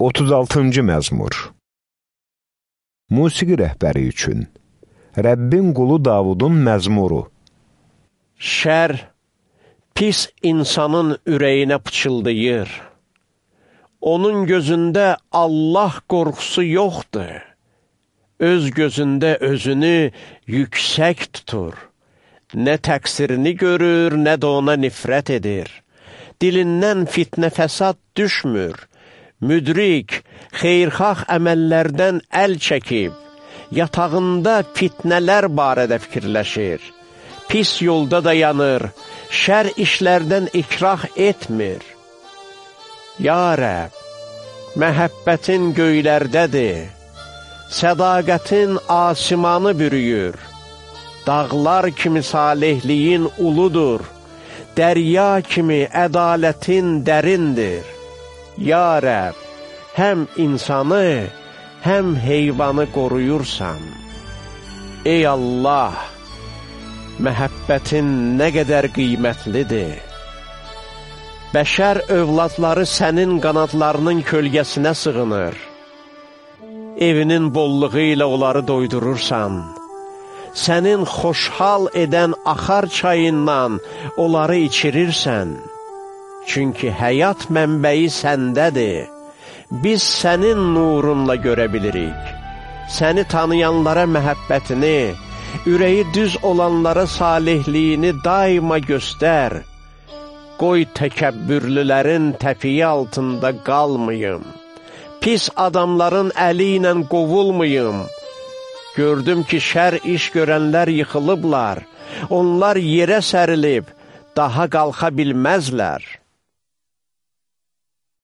36-cı məzmur Musiqi rəhbəri üçün Rəbbin qulu Davudun məzmuru Şər pis insanın ürəyinə pıçıldayır. Onun gözündə Allah qorxusu yoxdur. Öz gözündə özünü yüksək tutur. Nə təqsirini görür, nə də ona nifrət edir. Dilindən fitnə fəsad düşmür müdrik, xeyrxax əməllərdən əl çəkib, yatağında fitnələr barədə fikirləşir, pis yolda dayanır, şər işlərdən ikrah etmir. Ya Rəb, məhəbbətin göylərdədir, sədaqətin asimanı bürüyür, dağlar kimi salihliyin uludur, dərya kimi ədalətin dərindir. Ya Rəb, həm insanı, həm heyvanı qoruyursan. Ey Allah, məhəbbətin nə qədər qiymətlidir. Bəşər övladları sənin qanadlarının kölgəsinə sığınır. Evinin bolluğu ilə onları doydurursan. Sənin xoşhal edən axar çayından onları içirirsən. Çünki həyat mənbəyi səndədir. Biz sənin nurunla görə bilirik. Səni tanıyanlara məhəbbətini, ürəyi düz olanlara salihliyini daima göstər. Qoy təkəbbürlülərin təfiyi altında qalmayım. Pis adamların əli ilə qovulmayım. Gördüm ki, şər iş görənlər yıxılıblar. Onlar yerə sərilib, daha qalxa bilməzlər.